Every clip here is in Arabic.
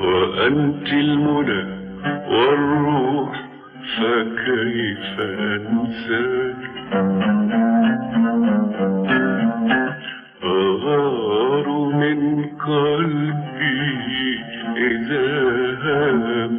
وأنت المنى والروح فكيف أنساك؟ أغار من قلبي إذا هام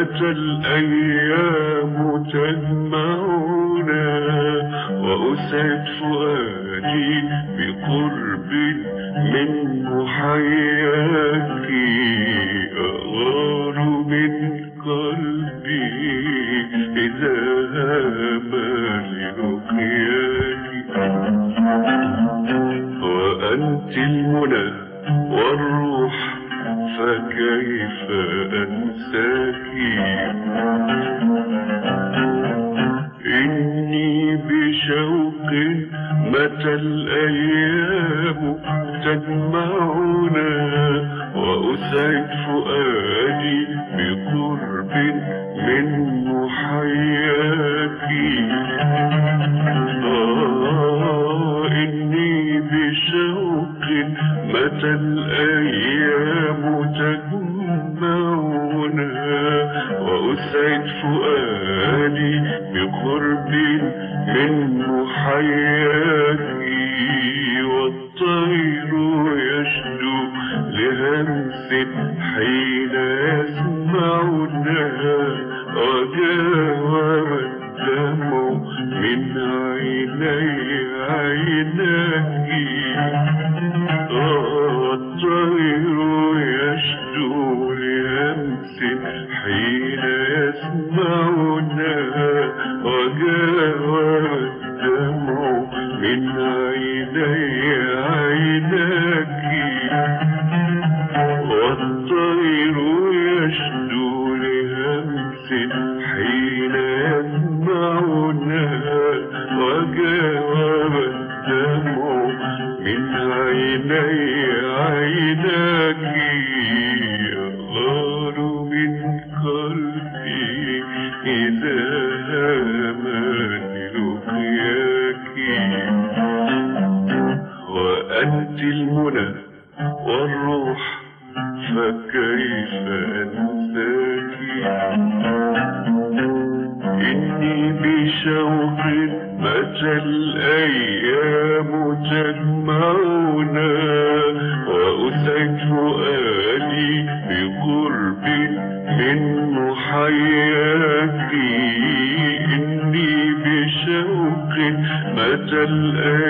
ذات الأيام تجمعنا وأسعد فؤادي بقرب حين يشدو لهمس حيلة Team تجمعنا وأسعد فؤادي بقرب من محياتي إني بشوق متى الآن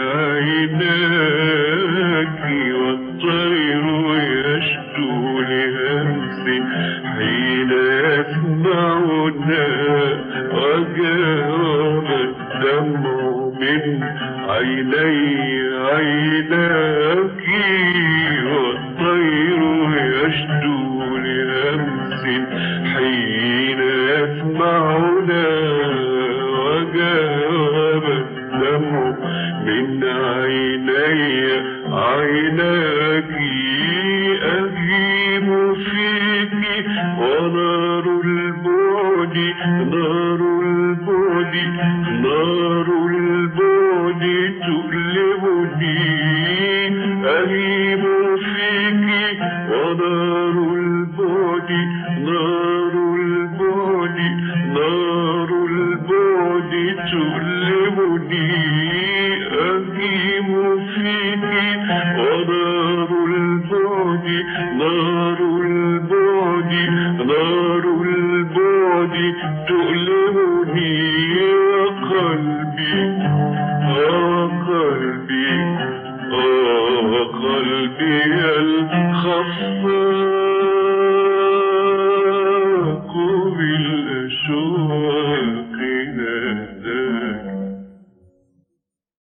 Peace. mm